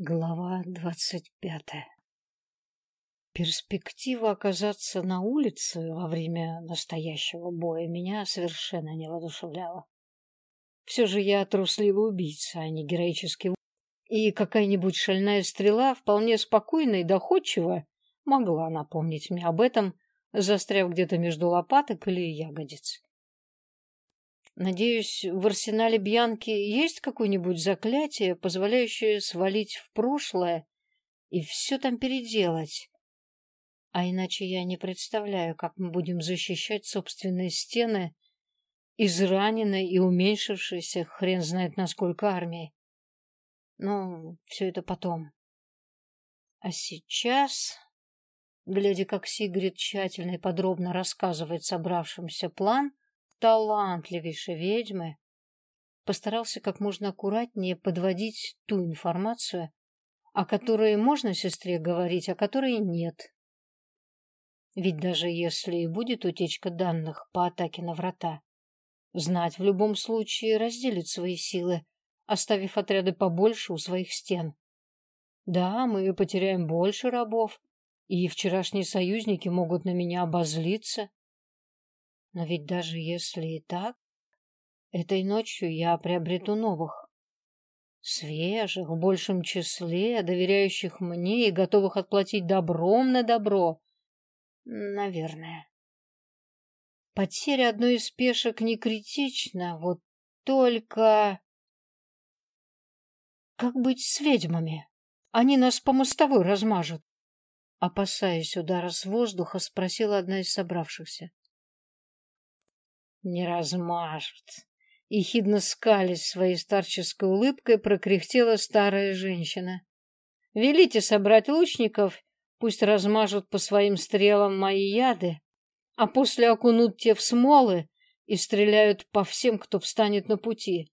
Глава двадцать пятая Перспектива оказаться на улице во время настоящего боя меня совершенно не воодушевляла. Все же я трусливый убийца, а не героический и какая-нибудь шальная стрела вполне спокойно и доходчиво могла напомнить мне об этом, застряв где-то между лопаток или ягодиц. Надеюсь, в арсенале Бьянки есть какое-нибудь заклятие, позволяющее свалить в прошлое и все там переделать. А иначе я не представляю, как мы будем защищать собственные стены израненной и уменьшившейся хрен знает насколько армией. Но все это потом. А сейчас, глядя, как Сигрид тщательно и подробно рассказывает собравшимся план, талантливейшей ведьмы, постарался как можно аккуратнее подводить ту информацию, о которой можно сестре говорить, а которой нет. Ведь даже если и будет утечка данных по атаке на врата, знать в любом случае разделит свои силы, оставив отряды побольше у своих стен. Да, мы потеряем больше рабов, и вчерашние союзники могут на меня обозлиться, но ведь даже если и так, этой ночью я приобрету новых. Свежих, в большем числе, доверяющих мне и готовых отплатить добром на добро. Наверное. Потеря одной из пешек не критична, вот только... Как быть с ведьмами? Они нас по мостовой размажут. Опасаясь удара с воздуха, спросила одна из собравшихся не размажут. И хидно скались своей старческой улыбкой прокряхтела старая женщина. Велите собрать лучников, пусть размажут по своим стрелам мои яды, а после окунут те в смолы и стреляют по всем, кто встанет на пути.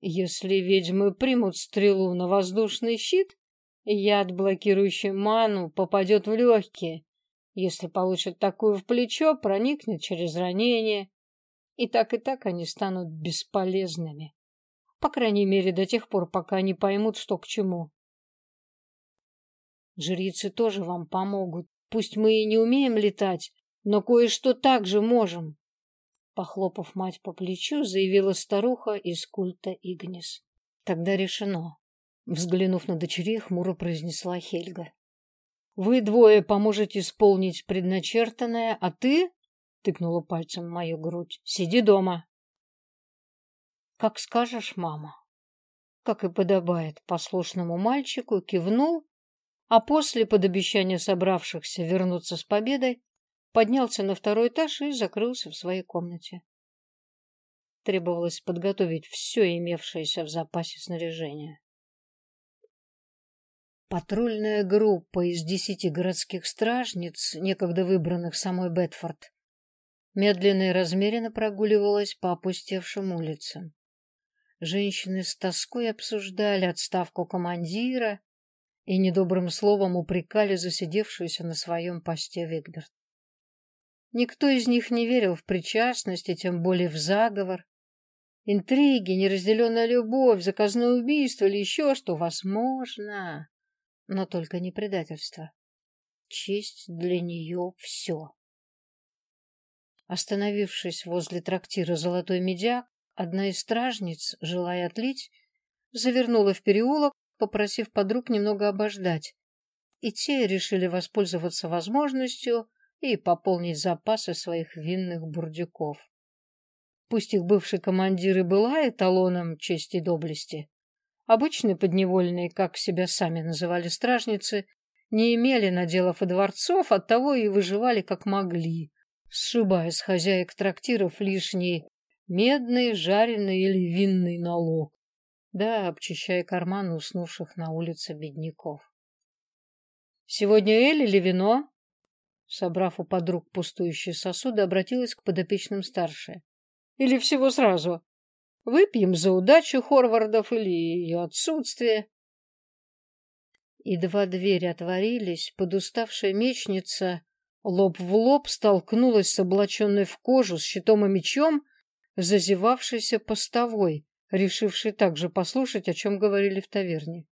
Если ведьмы примут стрелу на воздушный щит, яд, блокирующий ману, попадет в легкие. Если получат такую в плечо, проникнет через ранение и так и так они станут бесполезными. По крайней мере, до тех пор, пока не поймут, что к чему. Жрицы тоже вам помогут. Пусть мы и не умеем летать, но кое-что также можем. Похлопав мать по плечу, заявила старуха из культа Игнис. Тогда решено. Взглянув на дочерей, хмуро произнесла Хельга. Вы двое поможете исполнить предначертанное, а ты тыкнула пальцем в мою грудь. Сиди дома. Как скажешь, мама. Как и подобает послушному мальчику, кивнул, а после, под обещание собравшихся вернуться с победой, поднялся на второй этаж и закрылся в своей комнате. Требовалось подготовить все имевшееся в запасе снаряжение. Патрульная группа из десяти городских стражниц, некогда выбранных самой Бетфорд, медленно и размеренно прогуливалась по опустевшим улицам. Женщины с тоской обсуждали отставку командира и недобрым словом упрекали засидевшуюся на своем посте Вигберт. Никто из них не верил в причастность, и тем более в заговор. Интриги, неразделенная любовь, заказное убийство или еще что возможно, но только не предательство. Честь для нее — все. Остановившись возле трактира «Золотой медяк», одна из стражниц, желая отлить, завернула в переулок, попросив подруг немного обождать. И те решили воспользоваться возможностью и пополнить запасы своих винных бурдюков. Пусть их бывший командир и была эталоном чести и доблести, обычные подневольные, как себя сами называли стражницы, не имели наделов и дворцов, оттого и выживали как могли, сшибая с хозяек трактиров лишний медный, жареный или винный налог, да обчищая карманы уснувших на улице бедняков. «Сегодня эль или вино?» Собрав у подруг пустующие сосуды, обратилась к подопечным старшая. «Или всего сразу? Выпьем за удачу Хорвардов или ее отсутствие?» Едва двери отворились, подуставшая мечница лоб в лоб столкнулась с облаченной в кожу с щитом и мечом зазевавшейся постовой, решившей также послушать, о чем говорили в таверне.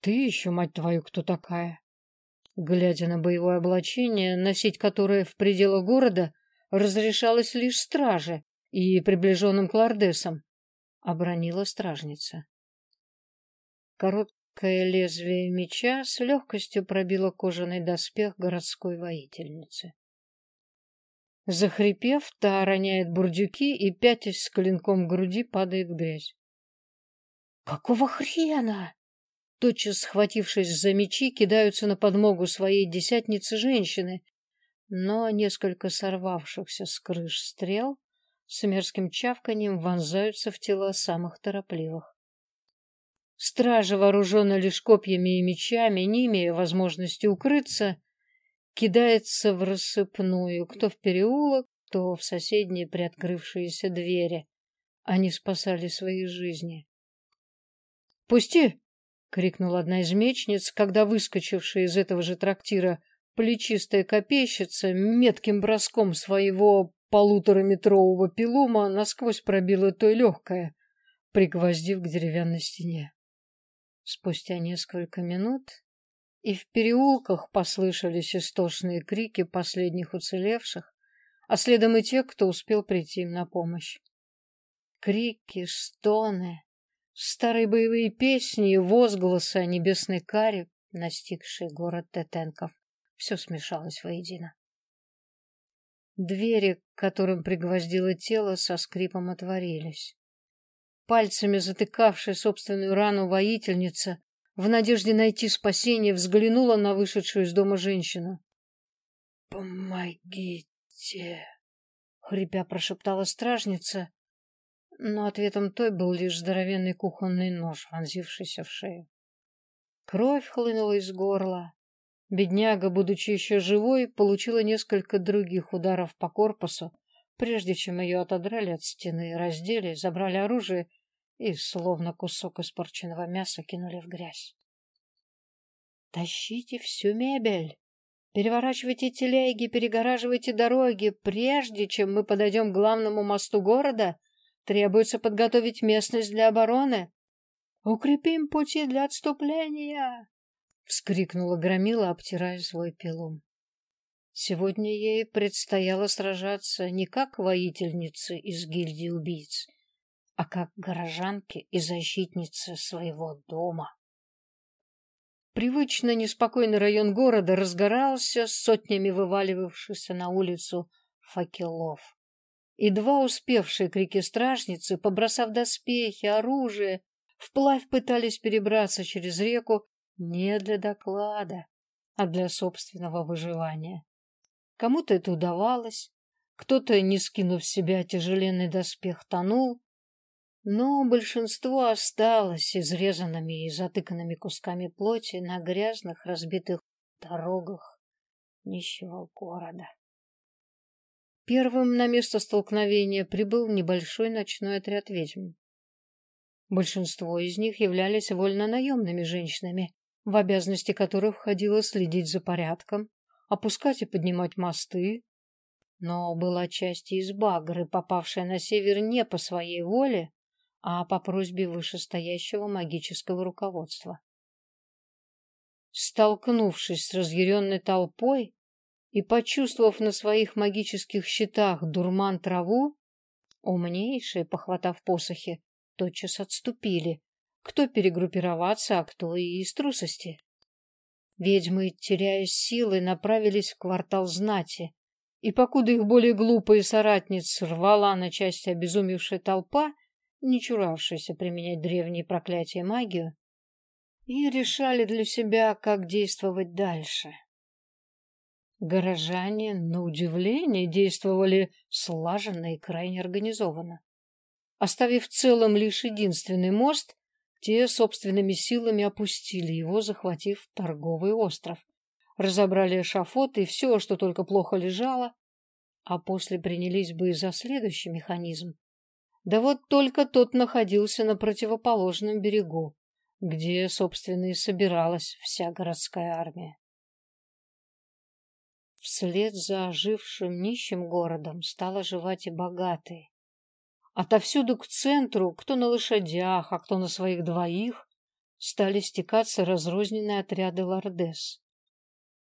Ты еще, мать твою, кто такая? Глядя на боевое облачение, носить которое в пределах города разрешалось лишь страже и приближенным к лордесам, обронила стражница. Короткое лезвие меча с легкостью пробило кожаный доспех городской воительницы. Захрипев, та роняет бурдюки и, пятясь с клинком груди, падает в грязь. «Какого хрена?» Тотчас схватившись за мечи, кидаются на подмогу своей десятницы женщины, но несколько сорвавшихся с крыш стрел с мерзким чавканием вонзаются в тела самых торопливых. Стражи, вооруженные лишь копьями и мечами, не имея возможности укрыться, кидается в рассыпную, кто в переулок, кто в соседние приоткрывшиеся двери. Они спасали свои жизни. «Пусти!» — крикнула одна из мечниц, когда выскочившая из этого же трактира плечистая копейщица метким броском своего полутораметрового пилума насквозь пробила то легкое, пригвоздив к деревянной стене. Спустя несколько минут и в переулках послышались истошные крики последних уцелевших, а следом и те, кто успел прийти им на помощь. Крики, стоны, старые боевые песни и возгласы о небесной каре, настигшей город Тетенков, все смешалось воедино. Двери, к которым пригвоздило тело, со скрипом отворились. Пальцами затыкавшая собственную рану воительница в надежде найти спасение, взглянула на вышедшую из дома женщину. «Помогите!» — хрипя прошептала стражница, но ответом той был лишь здоровенный кухонный нож, вонзившийся в шею. Кровь хлынула из горла. Бедняга, будучи еще живой, получила несколько других ударов по корпусу, прежде чем ее отодрали от стены, раздели, забрали оружие и, словно кусок испорченного мяса, кинули в грязь. «Тащите всю мебель!» Переворачивайте телеги, перегораживайте дороги. Прежде чем мы подойдем к главному мосту города, требуется подготовить местность для обороны. Укрепим пути для отступления!» — вскрикнула Громила, обтирая свой пилум. Сегодня ей предстояло сражаться не как воительнице из гильдии убийц, а как горожанке и защитнице своего дома. Привычно неспокойный район города разгорался сотнями вываливавшихся на улицу факелов. И два успевшие крики стражницы, побросав доспехи, оружие, вплавь пытались перебраться через реку не для доклада, а для собственного выживания. Кому-то это удавалось, кто-то, не скинув с себя тяжеленный доспех, тонул, но большинство осталось изрезанными и затыканными кусками плоти на грязных разбитых дорогах нищего города. Первым на место столкновения прибыл небольшой ночной отряд ведьм. Большинство из них являлись вольно-наемными женщинами, в обязанности которых входило следить за порядком, опускать и поднимать мосты. Но была часть из Багры, попавшая на север не по своей воле, а по просьбе вышестоящего магического руководства. Столкнувшись с разъяренной толпой и почувствовав на своих магических щитах дурман траву, умнейшие, похватав посохи, тотчас отступили, кто перегруппироваться, а кто и из трусости. Ведьмы, теряя силы, направились в квартал знати, и покуда их более глупые соратниц рвала на части обезумевшая толпа, не чуравшиеся применять древние проклятия магию, и решали для себя, как действовать дальше. Горожане, на удивление, действовали слаженно и крайне организованно. Оставив целым лишь единственный мост, те собственными силами опустили его, захватив торговый остров. Разобрали эшафот и все, что только плохо лежало, а после принялись бы и за следующий механизм да вот только тот находился на противоположном берегу, где, собственно, и собиралась вся городская армия. Вслед за ожившим нищим городом стал оживать и богатый. Отовсюду к центру, кто на лошадях, а кто на своих двоих, стали стекаться разрозненные отряды лордес.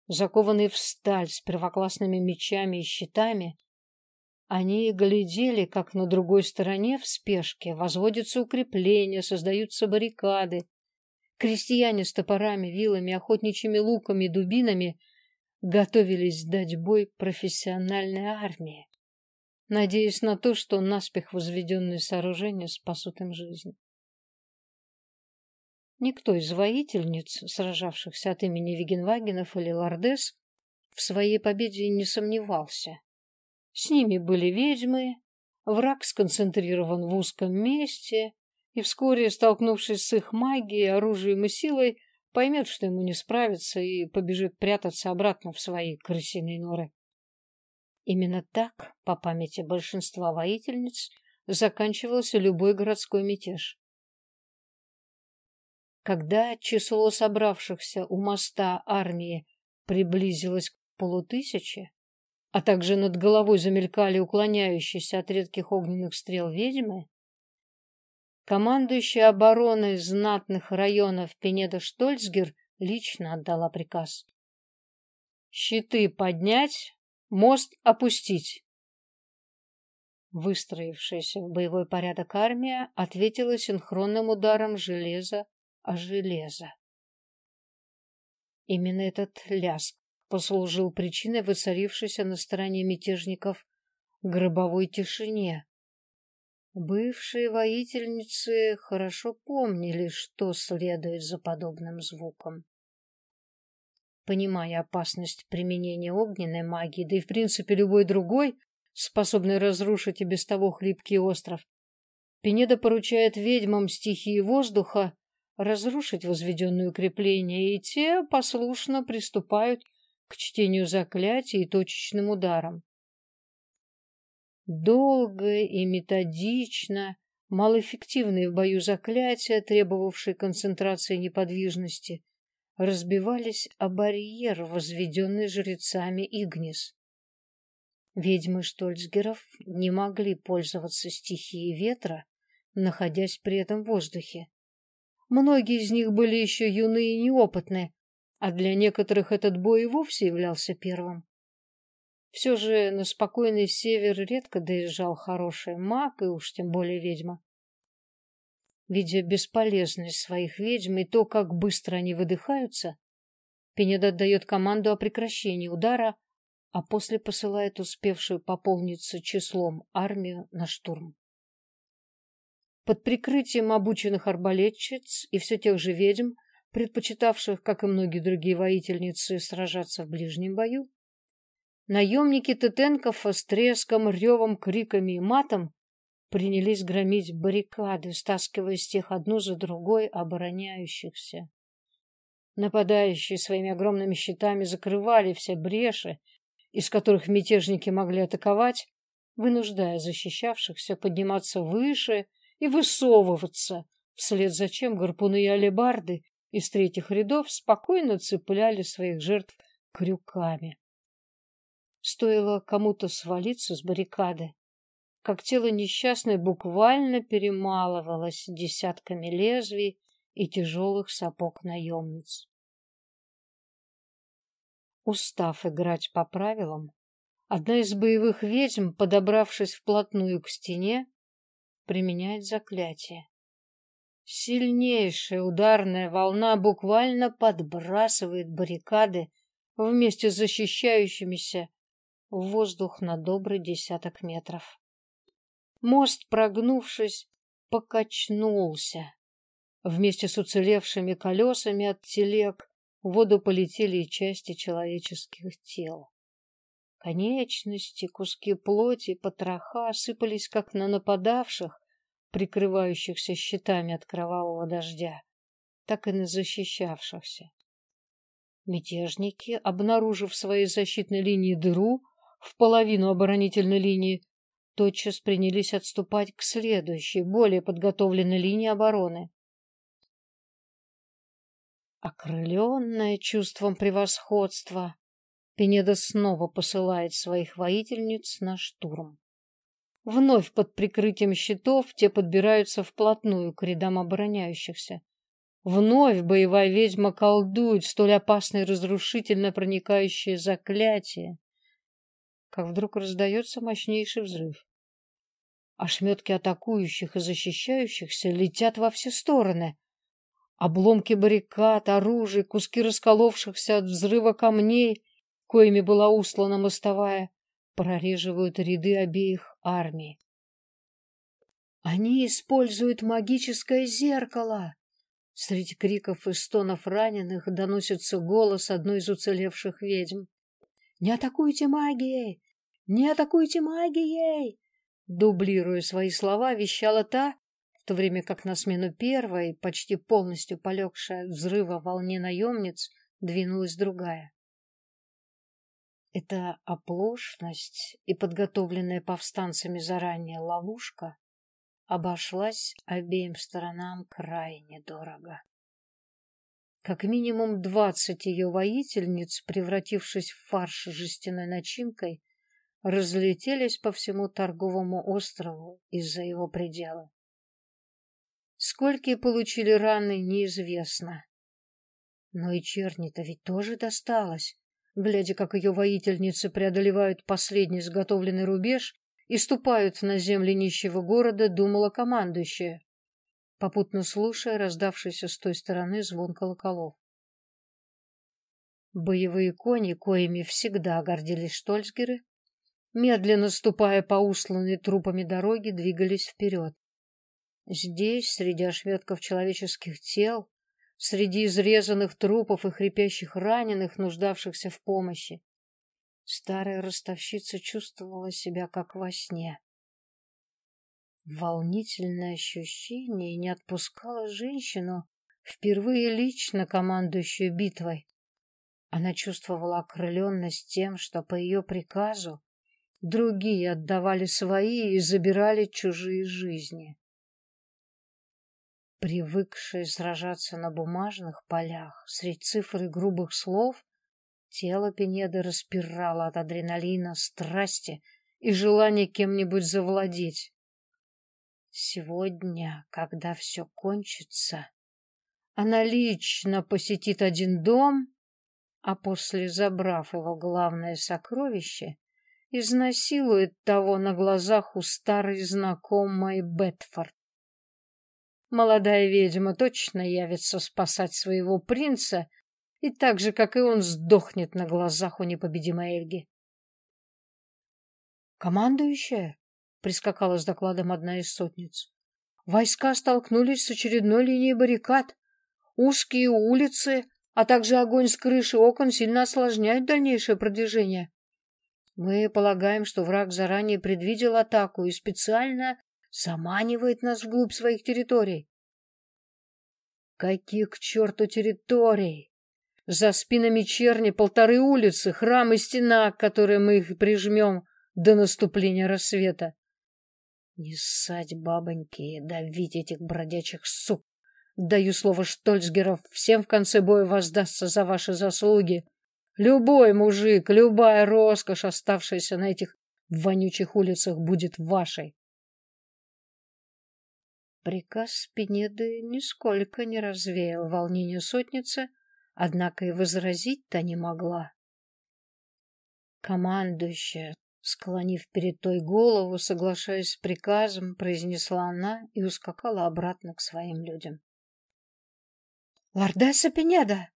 Закованные в сталь с первоклассными мечами и щитами, они глядели, как на другой стороне в спешке возводятся укрепления, создаются баррикады. Крестьяне с топорами, вилами, охотничьими луками дубинами готовились дать бой профессиональной армии, надеясь на то, что наспех возведенные сооружения спасут им жизнь. Никто из воительниц, сражавшихся от имени Вигенвагенов или Лордес, в своей победе не сомневался. С ними были ведьмы, враг сконцентрирован в узком месте, и вскоре, столкнувшись с их магией, оружием и силой, поймет, что ему не справиться, и побежит прятаться обратно в свои крысиные норы. Именно так, по памяти большинства воительниц, заканчивался любой городской мятеж. Когда число собравшихся у моста армии приблизилось к полутысяче, а также над головой замелькали уклоняющиеся от редких огненных стрел ведьмы, командующая обороной знатных районов Пенеда Штольцгер лично отдала приказ. «Щиты поднять, мост опустить!» Выстроившаяся в боевой порядок армия ответила синхронным ударом железа а железо. Именно этот ляск послужил причиной воцарившейся на стороне мятежников гробовой тишине. Бывшие воительницы хорошо помнили, что следует за подобным звуком. Понимая опасность применения огненной магии, да и в принципе любой другой, способный разрушить и без того хлипкий остров, Пенеда поручает ведьмам стихии воздуха разрушить возведенные укрепления, и те послушно приступают к чтению заклятий и точечным ударам. Долго и методично, малоэффективные в бою заклятия, требовавшие концентрации неподвижности, разбивались о барьер, возведенный жрецами Игнис. Ведьмы Штольцгеров не могли пользоваться стихией ветра, находясь при этом в воздухе. Многие из них были еще юны и неопытны, а для некоторых этот бой и вовсе являлся первым. Все же на спокойный север редко доезжал хороший маг и уж тем более ведьма. Видя бесполезность своих ведьм и то, как быстро они выдыхаются, Пенеда дает команду о прекращении удара, а после посылает успевшую пополниться числом армию на штурм. Под прикрытием обученных арбалетчиц и все тех же ведьм, предпочитавших, как и многие другие воительницы, сражаться в ближнем бою, наемники Тетенков с треском, ревом, криками и матом принялись громить баррикады, стаскивая с тех одну за другой обороняющихся. Нападающие своими огромными щитами закрывали все бреши, из которых мятежники могли атаковать, вынуждая защищавшихся подниматься выше и высовываться, вслед за чем гарпуны и алебарды из третьих рядов спокойно цепляли своих жертв крюками. Стоило кому-то свалиться с баррикады, как тело несчастной буквально перемалывалось десятками лезвий и тяжелых сапог наемниц. Устав играть по правилам, одна из боевых ведьм, подобравшись вплотную к стене, применяет заклятие. Сильнейшая ударная волна буквально подбрасывает баррикады вместе с защищающимися в воздух на добрый десяток метров. Мост, прогнувшись, покачнулся. Вместе с уцелевшими колесами от телег в воду полетели и части человеческих тел. Конечности, куски плоти, потроха сыпались как на нападавших, прикрывающихся щитами от кровавого дождя, так и на защищавшихся. Мятежники, обнаружив в своей защитной линии дыру в половину оборонительной линии, тотчас принялись отступать к следующей, более подготовленной линии обороны. Окрыленная чувством превосходства, Пенеда снова посылает своих воительниц на штурм. Вновь под прикрытием щитов те подбираются вплотную к рядам обороняющихся. Вновь боевая ведьма колдует столь опасное и разрушительно проникающее заклятие, как вдруг раздается мощнейший взрыв. Ошметки атакующих и защищающихся летят во все стороны. Обломки баррикад, оружие, куски расколовшихся от взрыва камней, коими была услана мостовая, прореживают ряды обеих армий. Они используют магическое зеркало. Среди криков и стонов раненых доносится голос одной из уцелевших ведьм. «Не атакуйте магией! Не атакуйте магией!» Дублируя свои слова, вещала та, в то время как на смену первой, почти полностью полегшая взрыва волне наемниц, двинулась другая. Эта оплошность и подготовленная повстанцами заранее ловушка обошлась обеим сторонам крайне дорого. Как минимум двадцать ее воительниц, превратившись в фарш жестяной начинкой, разлетелись по всему торговому острову из-за его предела. Сколько получили раны, неизвестно. Но и черни-то ведь тоже досталось. Глядя, как ее воительницы преодолевают последний изготовленный рубеж и ступают на земли нищего города, думала командующая, попутно слушая раздавшийся с той стороны звон колоколов. Боевые кони, коими всегда гордились штольцгеры, медленно ступая по усланной трупами дороги, двигались вперед. Здесь, среди ошметков человеческих тел, среди изрезанных трупов и хрипящих раненых, нуждавшихся в помощи, Старая ростовщица чувствовала себя как во сне. Волнительное ощущение не отпускало женщину, впервые лично командующую битвой. Она чувствовала окрыленность тем, что по ее приказу другие отдавали свои и забирали чужие жизни. Привыкшая сражаться на бумажных полях, среди цифр и грубых слов, Тело Пенеды распирало от адреналина, страсти и желания кем-нибудь завладеть. Сегодня, когда все кончится, она лично посетит один дом, а после, забрав его главное сокровище, изнасилует того на глазах у старой знакомой Бетфорд. Молодая ведьма точно явится спасать своего принца и так же, как и он, сдохнет на глазах у непобедимой Эльги. «Командующая?» — прискакала с докладом одна из сотниц. «Войска столкнулись с очередной линией баррикад. Узкие улицы, а также огонь с крыши окон сильно осложняют дальнейшее продвижение. Мы полагаем, что враг заранее предвидел атаку и специально заманивает нас вглубь своих территорий. Каких к черту территорий? За спинами черни полторы улицы, храм и стена, к которой мы их прижмем до наступления рассвета. Не ссать, бабоньки, давить этих бродячих сук. Даю слово Штольцгеров, всем в конце боя воздастся за ваши заслуги. Любой мужик, любая роскошь, оставшаяся на этих вонючих улицах, будет вашей. Приказ Пинеды нисколько не развеял волнение сотницы, однако и возразить-то не могла. Командующая, склонив перед той голову, соглашаясь с приказом, произнесла она и ускакала обратно к своим людям. «Лордесса Пенеда!»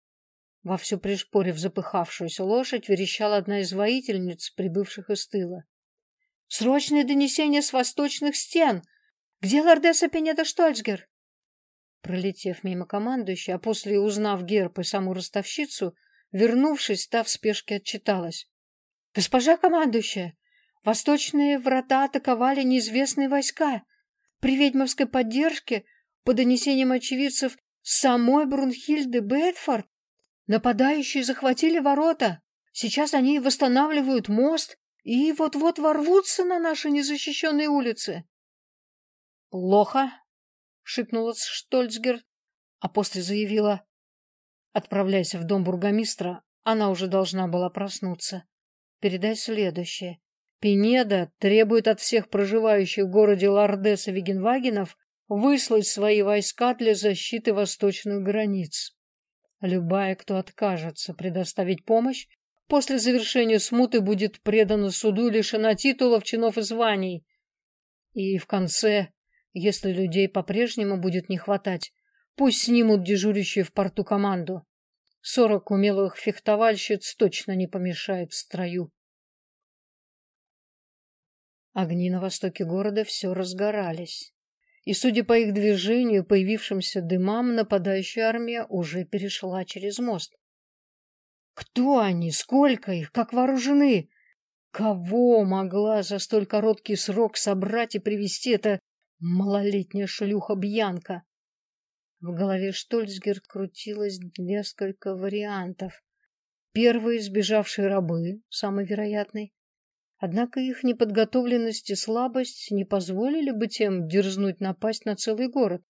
Вовсю пришпорив запыхавшуюся лошадь, верещала одна из воительниц, прибывших из тыла. «Срочное донесение с восточных стен! Где лордесса Пенеда Штольцгер?» Пролетев мимо командующей, а после узнав герб и саму ростовщицу, вернувшись, та в спешке отчиталась. — Госпожа командующая, восточные врата атаковали неизвестные войска. При ведьмовской поддержке, по донесениям очевидцев, самой Брунхильды Бетфорд, нападающие захватили ворота. Сейчас они восстанавливают мост и вот-вот ворвутся на наши незащищенные улицы. — Плохо, шикнула Штольцгер, а после заявила. Отправляйся в дом бургомистра, она уже должна была проснуться. Передай следующее. Пинеда требует от всех проживающих в городе Лордеса Вигенвагенов выслать свои войска для защиты восточных границ. Любая, кто откажется предоставить помощь, после завершения смуты будет предана суду лишена титулов, чинов и званий. И в конце, если людей по-прежнему будет не хватать, пусть снимут дежурящие в порту команду. Сорок умелых фехтовальщиц точно не помешают в строю. Огни на востоке города все разгорались. И, судя по их движению, появившимся дымам, нападающая армия уже перешла через мост. Кто они? Сколько их? Как вооружены? Кого могла за столь короткий срок собрать и привести эта малолетняя шлюха Бьянка? В голове Штольцгер крутилось несколько вариантов. Первый — сбежавшие рабы, самый вероятный. Однако их неподготовленность и слабость не позволили бы тем дерзнуть напасть на целый город,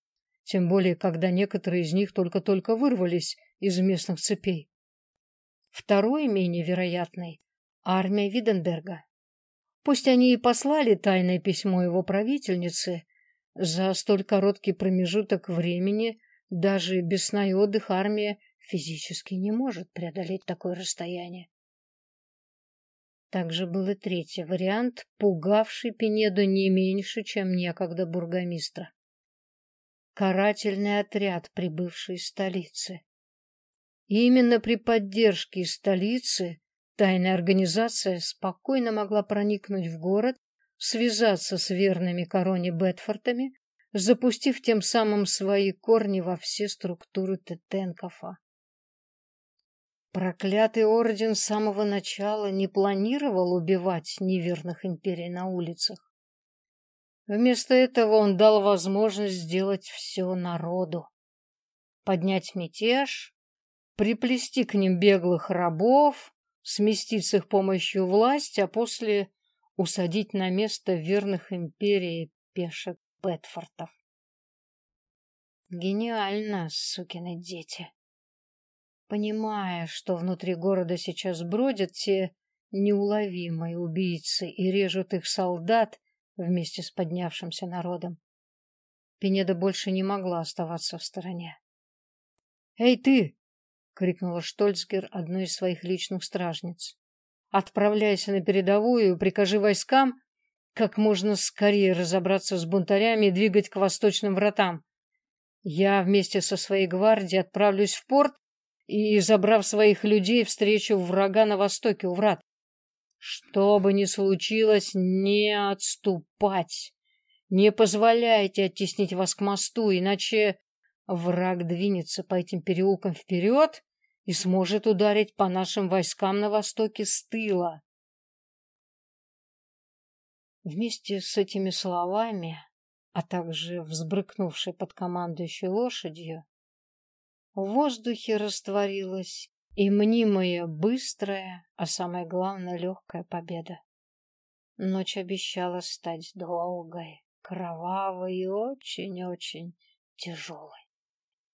тем более, когда некоторые из них только-только вырвались из местных цепей. Второй, менее вероятный — армия Виденберга. Пусть они и послали тайное письмо его правительнице, за столь короткий промежуток времени даже без сна и отдыха армия физически не может преодолеть такое расстояние. Также был и третий вариант, пугавший Пенеду не меньше, чем некогда бургомистра. Карательный отряд, прибывший из столицы. И именно при поддержке столицы тайная организация спокойно могла проникнуть в город, связаться с верными короне Бетфортами, запустив тем самым свои корни во все структуры Тетенкофа. Проклятый орден с самого начала не планировал убивать неверных империй на улицах. Вместо этого он дал возможность сделать все народу. Поднять мятеж, приплести к ним беглых рабов, сместить с их помощью власть, а после усадить на место верных империи пешек Бетфортов. Гениально, сукины дети понимая, что внутри города сейчас бродят те неуловимые убийцы и режут их солдат вместе с поднявшимся народом. Пенеда больше не могла оставаться в стороне. «Эй, ты!» — крикнула Штольцгер одной из своих личных стражниц. «Отправляйся на передовую и прикажи войскам как можно скорее разобраться с бунтарями и двигать к восточным вратам. Я вместе со своей гвардией отправлюсь в порт и, забрав своих людей, встречу врага на востоке у врат. Что бы ни случилось, не отступать. Не позволяйте оттеснить вас к мосту, иначе враг двинется по этим переулкам вперед и сможет ударить по нашим войскам на востоке с тыла. Вместе с этими словами, а также взбрыкнувшей под командующей лошадью, в воздухе растворилась и мнимая быстрая, а самое главное легкая победа. Ночь обещала стать долгой, кровавой и очень-очень тяжелой.